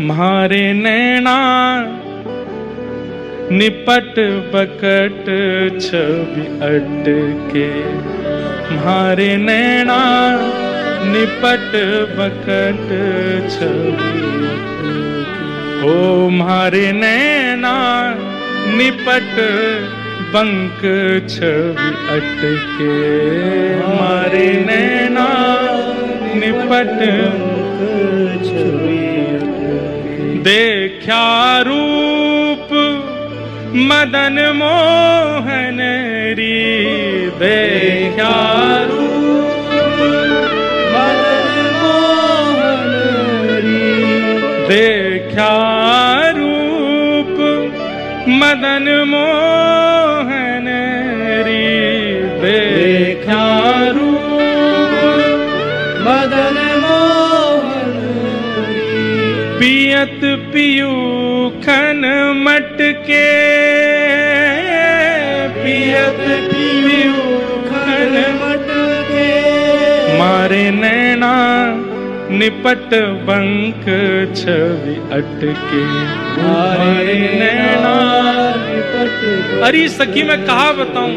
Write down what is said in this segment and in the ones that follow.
मारे नैना, निपट बकट छवि अटके। मारे नैना, निपट बकट छवि ओ मारे नैना, निपट बंक छवि अटके। मारे नैना, निपट देखा रूप मदन मोहन री देखा रूप देखा रूप मदन मोहन री देखा पियत पियू खन मटके। पियत पियू खन मटके। मारे नैना निपट बंक छवि अटके। मारे नैना। अरे सखी मैं कहा बताऊँ?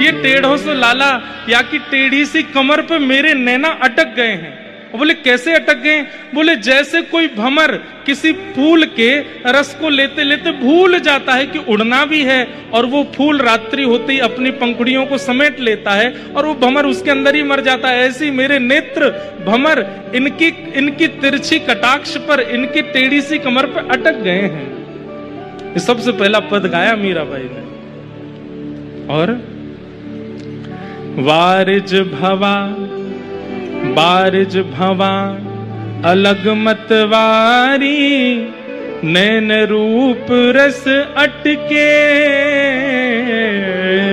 ये टेढ़ों से लाला या कि टेढ़ी सी कमर पे मेरे नैना अटक गए हैं। बोले, कैसे अटक गए? बोले, जैसे कोई भमर किसी फूल के रस को लेते लेते भूल जाता है कि उड़ना भी है और वो फूल रात्रि होते ही अपनी पंखुड़ियों को समेट लेता है और वो भमर उसके अंदर ही मर जाता है। ऐसी मेरे नेत्र भमर इनकी इनकी तिरछी कटाक्ष पर, इनकी टेढ़ी सी कमर पर अटक गए हैं। सबसे पहला पद गाया मीराबाई ने। और, वारिज भवा बारिज भवा अलग मतवारी नैन रूप रस अटके।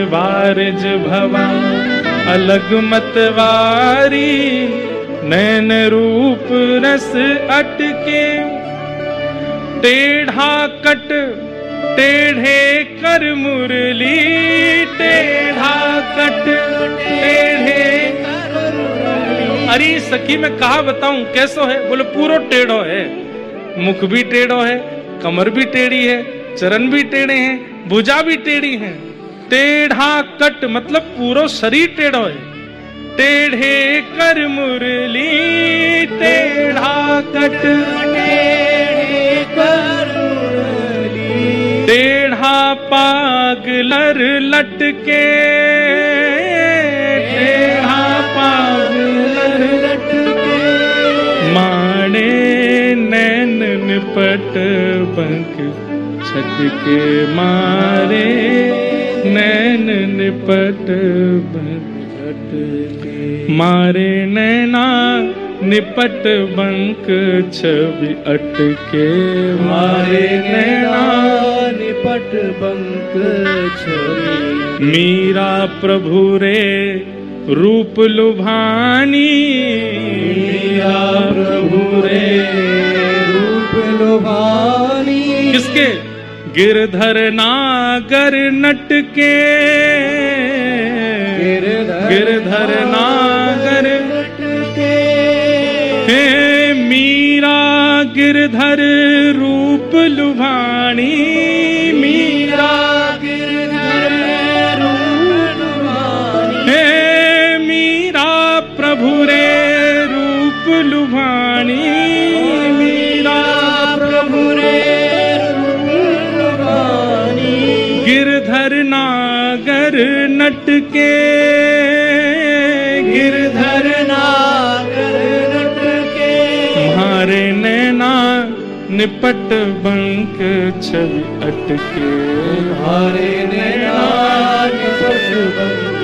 वारिज भवा अलग मतवारी नैन रूप रस अटके। टेढ़ा कट, टेढ़े कर मुरली, टेढ़ा कट, टेढ़े अरे सखी, मैं कहा बताऊँ? कैसो है? बोले, पूरो टेढ़ो है। मुख भी टेढ़ो है, कमर भी टेढ़ी है, चरण भी टेढ़े हैं, भुजा भी टेढ़ी है। टेढ़ा कट मतलब पूरो शरीर टेढ़ो है। टेढ़े कर मुरली, टेढ़ा कट। टेढ़ा पागलर लटके। नैन निपट बंक छटके मारे, नैन निपट बंक मारे, नैना निपट बंक छवि अटके मारे, नैना निपट बंक छवि। मीरा प्रभु रे, रूप लुभानी। मीरा प्रभु रे लोभानी। किसके? गिरधर नागर नट के गिरधर नागर। नटके। हे मीरा गिरधर रूप लुभानी। नागर नटके, गिरधर नागर नटके। तुम्हारे नैना निपट बंक छवि अटके। हरे नैना निपट बंक